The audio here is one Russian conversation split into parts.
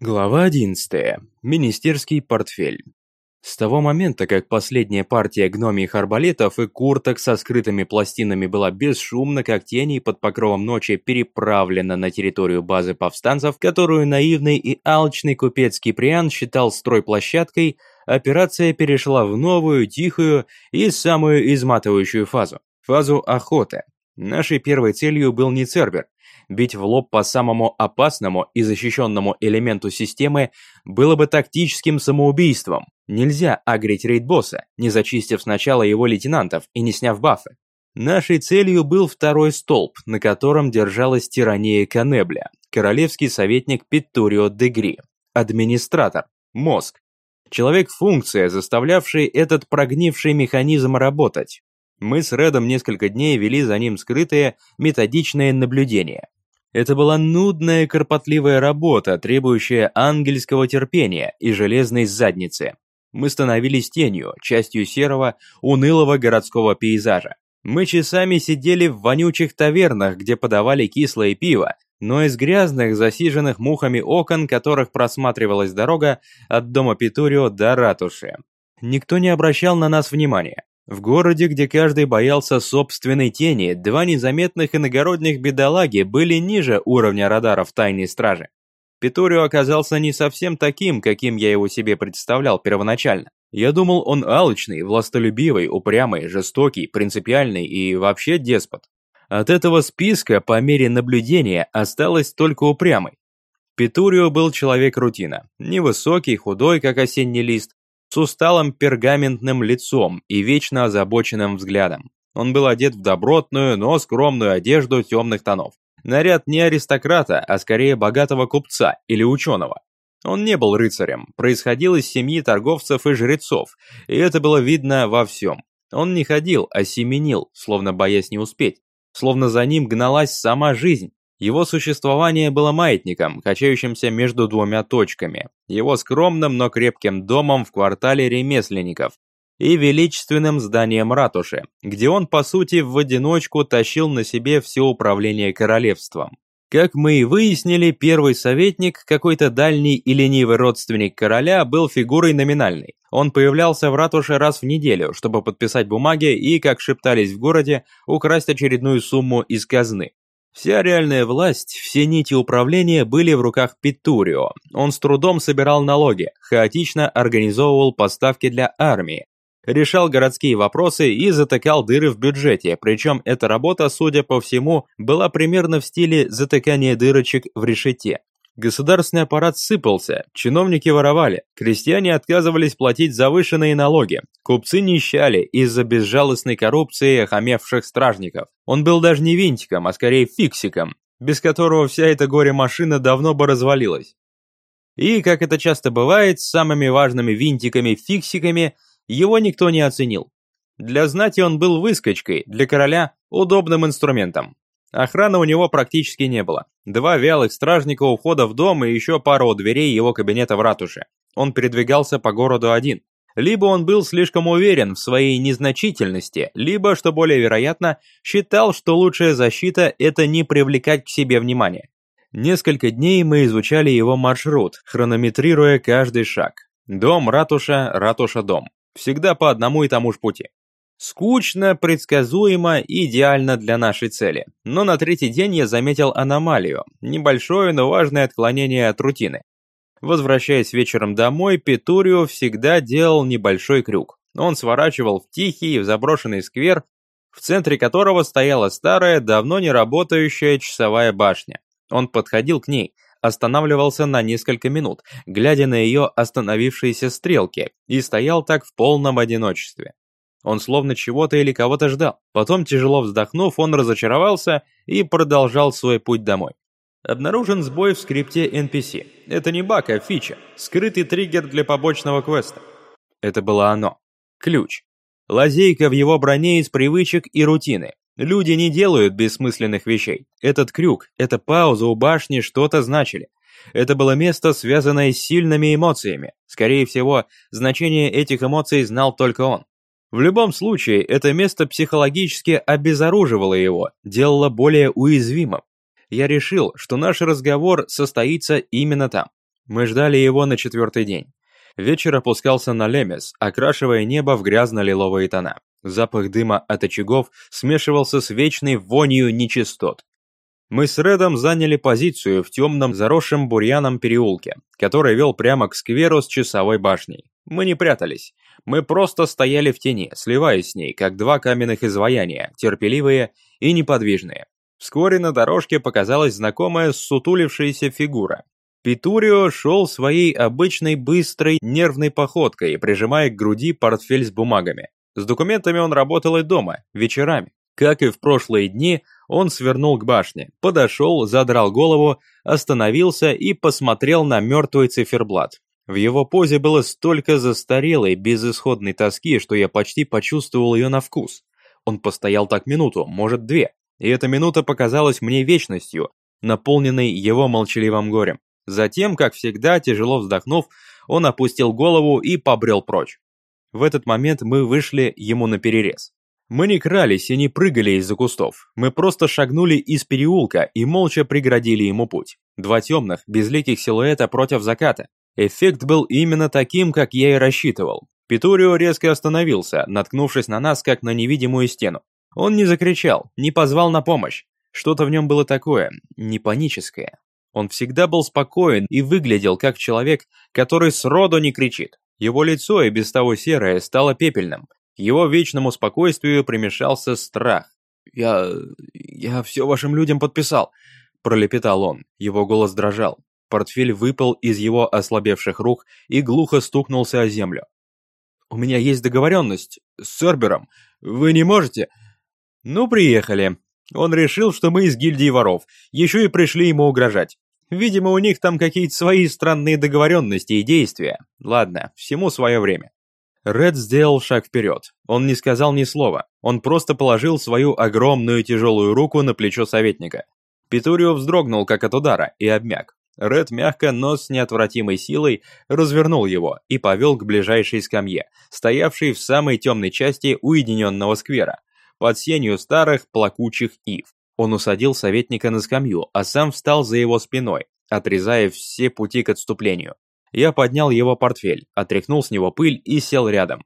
Глава 11. Министерский портфель. С того момента, как последняя партия гномьих арбалетов и курток со скрытыми пластинами была бесшумно, как тени под покровом ночи переправлена на территорию базы повстанцев, которую наивный и алчный купец Киприан считал стройплощадкой, операция перешла в новую, тихую и самую изматывающую фазу – фазу охоты. Нашей первой целью был не Цербер, Бить в лоб по самому опасному и защищенному элементу системы было бы тактическим самоубийством. Нельзя агрить рейд-босса, не зачистив сначала его лейтенантов и не сняв бафы. Нашей целью был второй столб, на котором держалась тирания Канебля, королевский советник Питтурио Дегри, администратор, мозг. Человек-функция, заставлявший этот прогнивший механизм работать. Мы с Редом несколько дней вели за ним скрытые, методичные наблюдения. Это была нудная, кропотливая работа, требующая ангельского терпения и железной задницы. Мы становились тенью, частью серого, унылого городского пейзажа. Мы часами сидели в вонючих тавернах, где подавали кислое пиво, но из грязных, засиженных мухами окон, которых просматривалась дорога от дома Питурио до ратуши. Никто не обращал на нас внимания. В городе, где каждый боялся собственной тени, два незаметных иногородних бедолаги были ниже уровня радаров тайной стражи. Петорио оказался не совсем таким, каким я его себе представлял первоначально. Я думал, он алчный, властолюбивый, упрямый, жестокий, принципиальный и вообще деспот. От этого списка по мере наблюдения осталось только упрямый. Петурио был человек-рутина. Невысокий, худой, как осенний лист, с усталым пергаментным лицом и вечно озабоченным взглядом. Он был одет в добротную, но скромную одежду темных тонов. Наряд не аристократа, а скорее богатого купца или ученого. Он не был рыцарем, происходил из семьи торговцев и жрецов, и это было видно во всем. Он не ходил, а семенил, словно боясь не успеть, словно за ним гналась сама жизнь, его существование было маятником, качающимся между двумя точками, его скромным, но крепким домом в квартале ремесленников и величественным зданием ратуши, где он, по сути, в одиночку тащил на себе все управление королевством. Как мы и выяснили, первый советник, какой-то дальний и ленивый родственник короля, был фигурой номинальной. Он появлялся в ратуше раз в неделю, чтобы подписать бумаги и, как шептались в городе, украсть очередную сумму из казны. Вся реальная власть, все нити управления были в руках Питурио. Он с трудом собирал налоги, хаотично организовывал поставки для армии, решал городские вопросы и затыкал дыры в бюджете, причем эта работа, судя по всему, была примерно в стиле затыкания дырочек в решете. Государственный аппарат сыпался, чиновники воровали, крестьяне отказывались платить завышенные налоги, купцы нищали из-за безжалостной коррупции охамевших стражников. Он был даже не винтиком, а скорее фиксиком, без которого вся эта горе-машина давно бы развалилась. И, как это часто бывает, с самыми важными винтиками-фиксиками его никто не оценил. Для знати он был выскочкой, для короля – удобным инструментом. Охраны у него практически не было. Два вялых стражника у входа в дом и еще пара у дверей его кабинета в ратуше. Он передвигался по городу один. Либо он был слишком уверен в своей незначительности, либо, что более вероятно, считал, что лучшая защита – это не привлекать к себе внимания. Несколько дней мы изучали его маршрут, хронометрируя каждый шаг. Дом, ратуша, ратуша, дом. Всегда по одному и тому же пути. Скучно, предсказуемо и идеально для нашей цели. Но на третий день я заметил аномалию, небольшое, но важное отклонение от рутины. Возвращаясь вечером домой, Петурио всегда делал небольшой крюк. Он сворачивал в тихий, в заброшенный сквер, в центре которого стояла старая, давно не работающая часовая башня. Он подходил к ней, останавливался на несколько минут, глядя на ее остановившиеся стрелки, и стоял так в полном одиночестве. Он словно чего-то или кого-то ждал. Потом, тяжело вздохнув, он разочаровался и продолжал свой путь домой. Обнаружен сбой в скрипте NPC. Это не баг, а фича. Скрытый триггер для побочного квеста. Это было оно. Ключ. Лазейка в его броне из привычек и рутины. Люди не делают бессмысленных вещей. Этот крюк, эта пауза у башни что-то значили. Это было место, связанное с сильными эмоциями. Скорее всего, значение этих эмоций знал только он. В любом случае, это место психологически обезоруживало его, делало более уязвимым. Я решил, что наш разговор состоится именно там. Мы ждали его на четвертый день. Вечер опускался на Лемес, окрашивая небо в грязно-лиловые тона. Запах дыма от очагов смешивался с вечной вонью нечистот. Мы с Редом заняли позицию в темном заросшем бурьяном переулке, который вел прямо к скверу с часовой башней. Мы не прятались. Мы просто стояли в тени, сливаясь с ней, как два каменных изваяния, терпеливые и неподвижные. Вскоре на дорожке показалась знакомая сутулившаяся фигура. Питурио шел своей обычной быстрой нервной походкой, прижимая к груди портфель с бумагами. С документами он работал и дома, вечерами. Как и в прошлые дни, он свернул к башне, подошел, задрал голову, остановился и посмотрел на мертвый циферблат. В его позе было столько застарелой, безысходной тоски, что я почти почувствовал ее на вкус. Он постоял так минуту, может две, и эта минута показалась мне вечностью, наполненной его молчаливым горем. Затем, как всегда, тяжело вздохнув, он опустил голову и побрел прочь. В этот момент мы вышли ему на перерез. Мы не крались и не прыгали из-за кустов. Мы просто шагнули из переулка и молча преградили ему путь. Два темных, безликих силуэта против заката. Эффект был именно таким, как я и рассчитывал. Питурио резко остановился, наткнувшись на нас, как на невидимую стену. Он не закричал, не позвал на помощь. Что-то в нем было такое, не паническое. Он всегда был спокоен и выглядел как человек, который сроду не кричит. Его лицо, и без того серое, стало пепельным, его вечному спокойствию примешался страх. «Я... я все вашим людям подписал», – пролепетал он. Его голос дрожал. Портфель выпал из его ослабевших рук и глухо стукнулся о землю. «У меня есть договоренность с Сербером. Вы не можете...» «Ну, приехали. Он решил, что мы из гильдии воров. Еще и пришли ему угрожать. Видимо, у них там какие-то свои странные договоренности и действия. Ладно, всему свое время. Ред сделал шаг вперед. Он не сказал ни слова. Он просто положил свою огромную тяжелую руку на плечо советника. Питурио вздрогнул как от удара и обмяк. Ред мягко, но с неотвратимой силой развернул его и повел к ближайшей скамье, стоявшей в самой темной части уединенного сквера, под сенью старых плакучих ив. Он усадил советника на скамью, а сам встал за его спиной, отрезая все пути к отступлению. Я поднял его портфель, отряхнул с него пыль и сел рядом.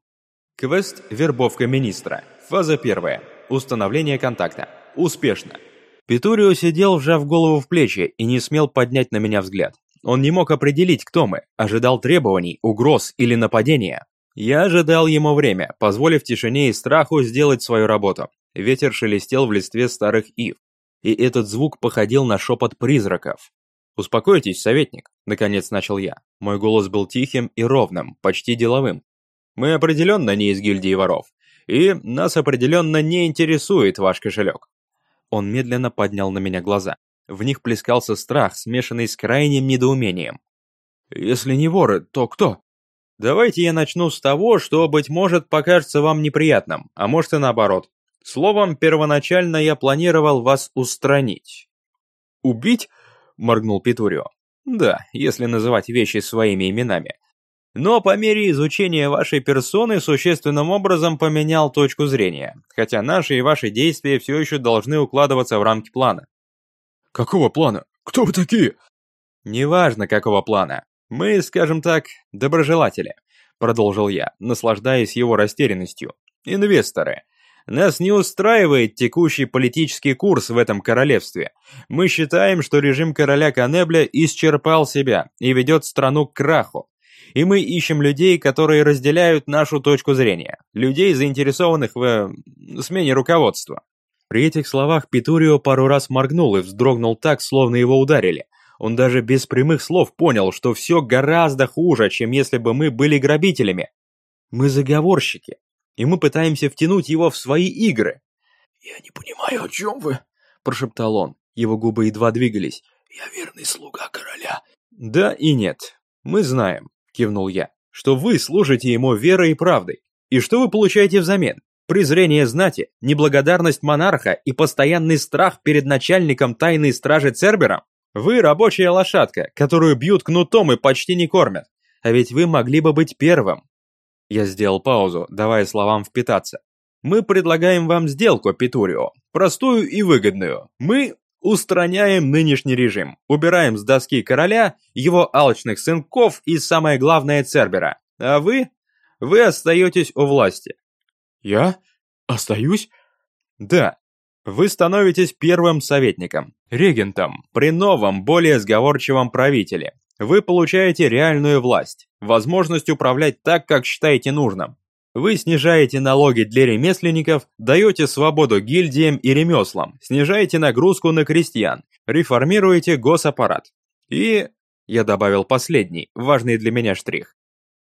Квест «Вербовка министра». Фаза первая. Установление контакта. Успешно. Питурио сидел, вжав голову в плечи, и не смел поднять на меня взгляд. Он не мог определить, кто мы, ожидал требований, угроз или нападения. Я ожидал ему время, позволив тишине и страху сделать свою работу. Ветер шелестел в листве старых ив, и этот звук походил на шепот призраков. «Успокойтесь, советник», — наконец начал я. Мой голос был тихим и ровным, почти деловым. «Мы определенно не из гильдии воров, и нас определенно не интересует ваш кошелек». Он медленно поднял на меня глаза. В них плескался страх, смешанный с крайним недоумением. «Если не воры, то кто?» «Давайте я начну с того, что, быть может, покажется вам неприятным, а может и наоборот. Словом, первоначально я планировал вас устранить». «Убить?» моргнул Питурио. Да, если называть вещи своими именами. Но по мере изучения вашей персоны существенным образом поменял точку зрения, хотя наши и ваши действия все еще должны укладываться в рамки плана. Какого плана? Кто вы такие? Неважно, какого плана. Мы, скажем так, доброжелатели, продолжил я, наслаждаясь его растерянностью. Инвесторы. Нас не устраивает текущий политический курс в этом королевстве. Мы считаем, что режим короля Канебля исчерпал себя и ведет страну к краху. И мы ищем людей, которые разделяют нашу точку зрения. Людей, заинтересованных в э, смене руководства. При этих словах Питурио пару раз моргнул и вздрогнул так, словно его ударили. Он даже без прямых слов понял, что все гораздо хуже, чем если бы мы были грабителями. Мы заговорщики, и мы пытаемся втянуть его в свои игры». «Я не понимаю, о чем вы?» – прошептал он. Его губы едва двигались. «Я верный слуга короля». «Да и нет. Мы знаем», – кивнул я, – «что вы служите ему верой и правдой. И что вы получаете взамен? Презрение знати, неблагодарность монарха и постоянный страх перед начальником тайной стражи Цербером? Вы рабочая лошадка, которую бьют кнутом и почти не кормят. А ведь вы могли бы быть первым, я сделал паузу, давая словам впитаться. «Мы предлагаем вам сделку, Питурио. Простую и выгодную. Мы Устраняем нынешний режим, убираем с доски короля, его алчных сынков и, самое главное, Цербера. А вы? Вы остаетесь у власти. Я? Остаюсь? Да. Вы становитесь первым советником, регентом, при новом, более сговорчивом правителе. Вы получаете реальную власть, возможность управлять так, как считаете нужным. Вы снижаете налоги для ремесленников, даете свободу гильдиям и ремеслам, снижаете нагрузку на крестьян, реформируете госаппарат. И, я добавил последний, важный для меня штрих,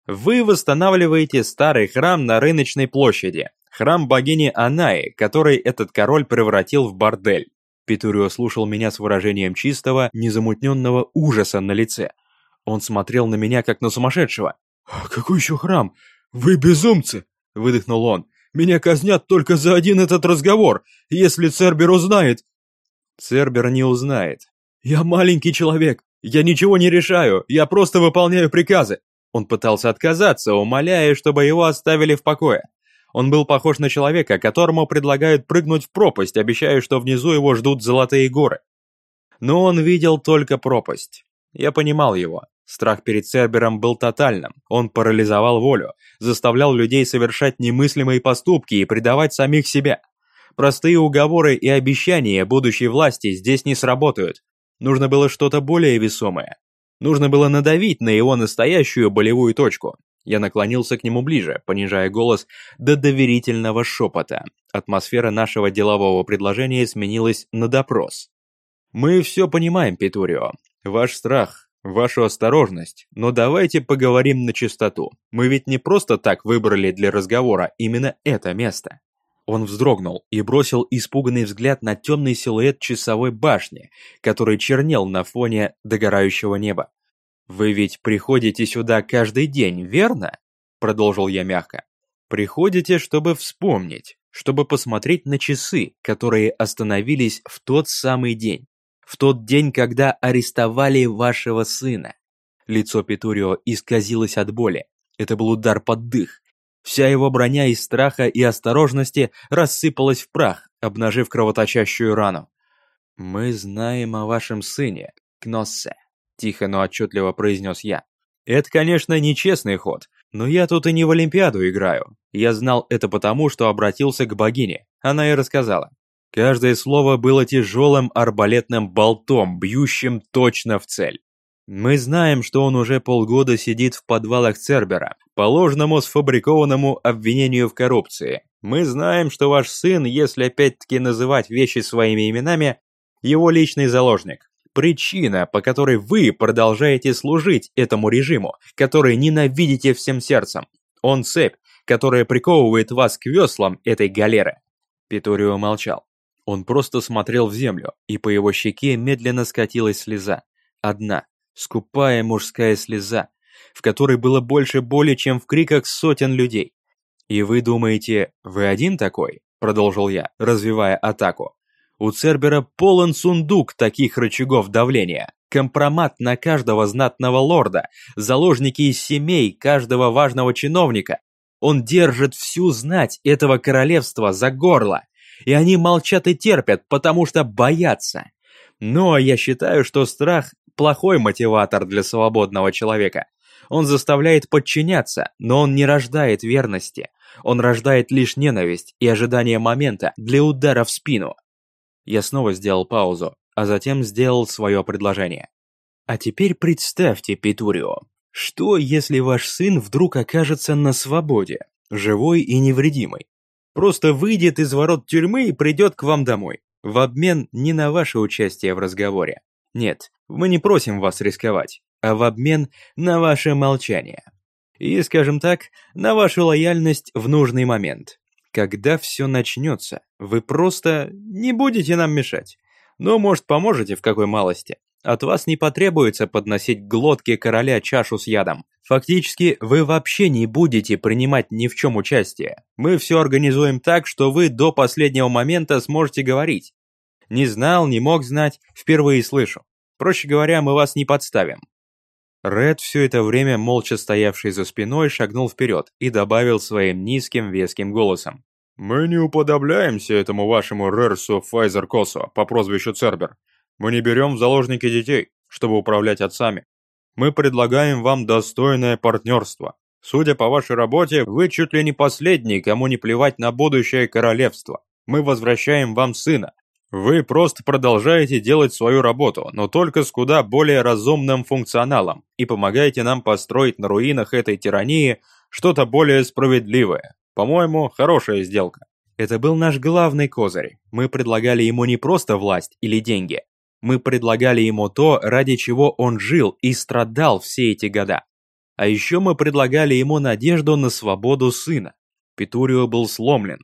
вы восстанавливаете старый храм на рыночной площади, храм богини Анаи, который этот король превратил в бордель. Петурио слушал меня с выражением чистого, незамутненного ужаса на лице. Он смотрел на меня, как на сумасшедшего. «А «Какой еще храм? Вы безумцы!» — выдохнул он. «Меня казнят только за один этот разговор, если Цербер узнает!» «Цербер не узнает. Я маленький человек, я ничего не решаю, я просто выполняю приказы!» Он пытался отказаться, умоляя, чтобы его оставили в покое. Он был похож на человека, которому предлагают прыгнуть в пропасть, обещая, что внизу его ждут золотые горы. Но он видел только пропасть. Я понимал его. Страх перед Цербером был тотальным. Он парализовал волю, заставлял людей совершать немыслимые поступки и предавать самих себя. Простые уговоры и обещания будущей власти здесь не сработают. Нужно было что-то более весомое. Нужно было надавить на его настоящую болевую точку. Я наклонился к нему ближе, понижая голос до доверительного шепота. Атмосфера нашего делового предложения сменилась на допрос. «Мы все понимаем, Петурио. Ваш страх, вашу осторожность, но давайте поговорим на чистоту. Мы ведь не просто так выбрали для разговора именно это место». Он вздрогнул и бросил испуганный взгляд на темный силуэт часовой башни, который чернел на фоне догорающего неба. «Вы ведь приходите сюда каждый день, верно?» Продолжил я мягко. «Приходите, чтобы вспомнить, чтобы посмотреть на часы, которые остановились в тот самый день в тот день, когда арестовали вашего сына. Лицо Петурио исказилось от боли. Это был удар под дых. Вся его броня из страха и осторожности рассыпалась в прах, обнажив кровоточащую рану. «Мы знаем о вашем сыне, Кноссе», — тихо, но отчетливо произнес я. «Это, конечно, нечестный ход, но я тут и не в Олимпиаду играю. Я знал это потому, что обратился к богине. Она и рассказала. Каждое слово было тяжелым арбалетным болтом, бьющим точно в цель. Мы знаем, что он уже полгода сидит в подвалах Цербера, по ложному сфабрикованному обвинению в коррупции. Мы знаем, что ваш сын, если опять-таки называть вещи своими именами, его личный заложник. Причина, по которой вы продолжаете служить этому режиму, который ненавидите всем сердцем. Он цепь, которая приковывает вас к веслам этой галеры. Петорио молчал. Он просто смотрел в землю, и по его щеке медленно скатилась слеза. Одна, скупая мужская слеза, в которой было больше боли, чем в криках сотен людей. «И вы думаете, вы один такой?» – продолжил я, развивая атаку. «У Цербера полон сундук таких рычагов давления, компромат на каждого знатного лорда, заложники из семей каждого важного чиновника. Он держит всю знать этого королевства за горло, и они молчат и терпят, потому что боятся. Но я считаю, что страх – плохой мотиватор для свободного человека. Он заставляет подчиняться, но он не рождает верности. Он рождает лишь ненависть и ожидание момента для удара в спину. Я снова сделал паузу, а затем сделал свое предложение. А теперь представьте, Петурио, что если ваш сын вдруг окажется на свободе, живой и невредимый? Просто выйдет из ворот тюрьмы и придет к вам домой. В обмен не на ваше участие в разговоре. Нет, мы не просим вас рисковать, а в обмен на ваше молчание. И, скажем так, на вашу лояльность в нужный момент. Когда все начнется, вы просто не будете нам мешать. Ну, может, поможете в какой малости. От вас не потребуется подносить к глотке короля чашу с ядом. Фактически, вы вообще не будете принимать ни в чем участие. Мы все организуем так, что вы до последнего момента сможете говорить. Не знал, не мог знать, впервые слышу. Проще говоря, мы вас не подставим. Ред, все это время молча стоявший за спиной, шагнул вперед и добавил своим низким веским голосом. «Мы не уподобляемся этому вашему Рерсу Файзер Косо по прозвищу Цербер. Мы не берем в заложники детей, чтобы управлять отцами. Мы предлагаем вам достойное партнерство. Судя по вашей работе, вы чуть ли не последний, кому не плевать на будущее королевства. Мы возвращаем вам сына. Вы просто продолжаете делать свою работу, но только с куда более разумным функционалом и помогаете нам построить на руинах этой тирании что-то более справедливое. По-моему, хорошая сделка. Это был наш главный козырь. Мы предлагали ему не просто власть или деньги. Мы предлагали ему то, ради чего он жил и страдал все эти года. А еще мы предлагали ему надежду на свободу сына. Петурио был сломлен.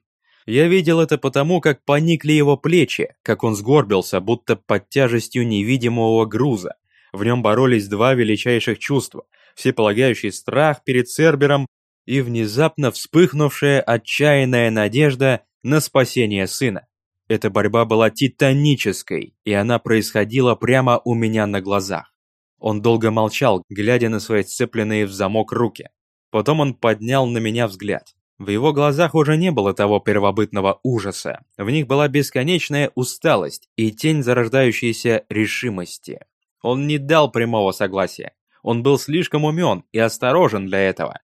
Я видел это потому, как поникли его плечи, как он сгорбился, будто под тяжестью невидимого груза. В нем боролись два величайших чувства – всеполагающий страх перед Цербером и внезапно вспыхнувшая отчаянная надежда на спасение сына. Эта борьба была титанической, и она происходила прямо у меня на глазах. Он долго молчал, глядя на свои сцепленные в замок руки. Потом он поднял на меня взгляд. В его глазах уже не было того первобытного ужаса, в них была бесконечная усталость и тень зарождающейся решимости. Он не дал прямого согласия. Он был слишком умен и осторожен для этого.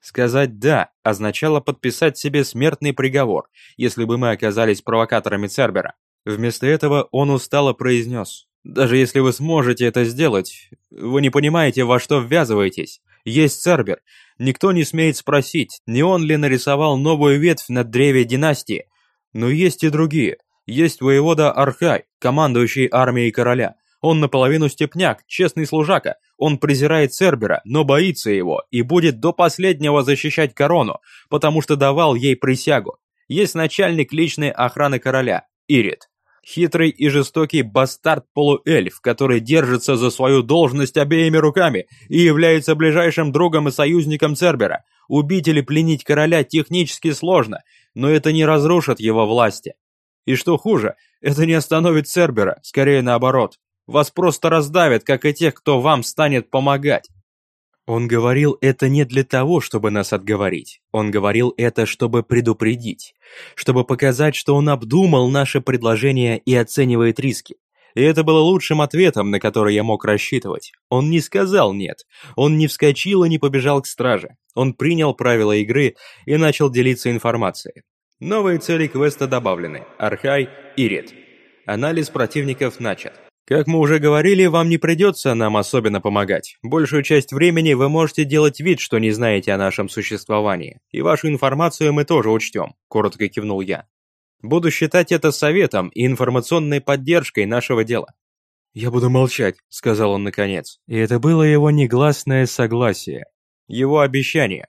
Сказать «да» означало подписать себе смертный приговор, если бы мы оказались провокаторами Цербера. Вместо этого он устало произнес «Даже если вы сможете это сделать, вы не понимаете, во что ввязываетесь. Есть Цербер. Никто не смеет спросить, не он ли нарисовал новую ветвь на древе династии. Но есть и другие. Есть воевода Архай, командующий армией короля. Он наполовину степняк, честный служака. Он презирает Цербера, но боится его и будет до последнего защищать корону, потому что давал ей присягу. Есть начальник личной охраны короля, Ирит. Хитрый и жестокий бастард-полуэльф, который держится за свою должность обеими руками и является ближайшим другом и союзником Цербера. Убить или пленить короля технически сложно, но это не разрушит его власти. И что хуже, это не остановит Цербера, скорее наоборот. Вас просто раздавят, как и тех, кто вам станет помогать. Он говорил это не для того, чтобы нас отговорить. Он говорил это, чтобы предупредить. Чтобы показать, что он обдумал наше предложение и оценивает риски. И это было лучшим ответом, на который я мог рассчитывать. Он не сказал «нет». Он не вскочил и не побежал к страже. Он принял правила игры и начал делиться информацией. Новые цели квеста добавлены. Архай, Ирит. Анализ противников начат. Как мы уже говорили, вам не придется нам особенно помогать. Большую часть времени вы можете делать вид, что не знаете о нашем существовании. И вашу информацию мы тоже учтем», – коротко кивнул я. «Буду считать это советом и информационной поддержкой нашего дела». «Я буду молчать», – сказал он наконец. И это было его негласное согласие. Его обещание.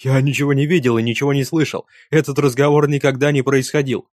«Я ничего не видел и ничего не слышал. Этот разговор никогда не происходил».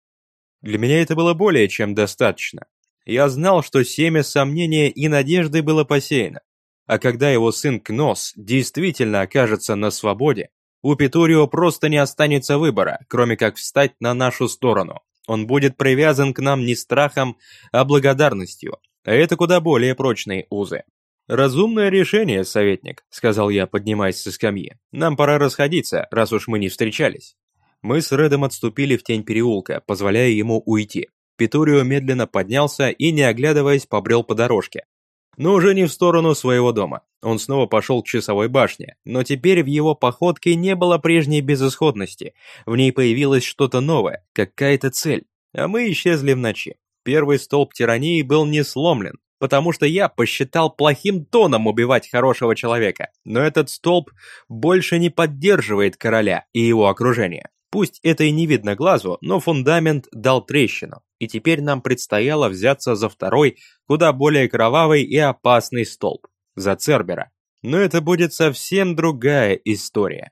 Для меня это было более чем достаточно. Я знал, что семя сомнения и надежды было посеяно. А когда его сын Кнос действительно окажется на свободе, у Петурио просто не останется выбора, кроме как встать на нашу сторону. Он будет привязан к нам не страхом, а благодарностью. А это куда более прочные узы. «Разумное решение, советник», — сказал я, поднимаясь со скамьи. «Нам пора расходиться, раз уж мы не встречались». Мы с Редом отступили в тень переулка, позволяя ему уйти. Петурио медленно поднялся и, не оглядываясь, побрел по дорожке. Но уже не в сторону своего дома. Он снова пошел к часовой башне, но теперь в его походке не было прежней безысходности. В ней появилось что-то новое, какая-то цель. А мы исчезли в ночи. Первый столб тирании был не сломлен, потому что я посчитал плохим тоном убивать хорошего человека. Но этот столб больше не поддерживает короля и его окружение. Пусть это и не видно глазу, но фундамент дал трещину, и теперь нам предстояло взяться за второй, куда более кровавый и опасный столб, за Цербера. Но это будет совсем другая история.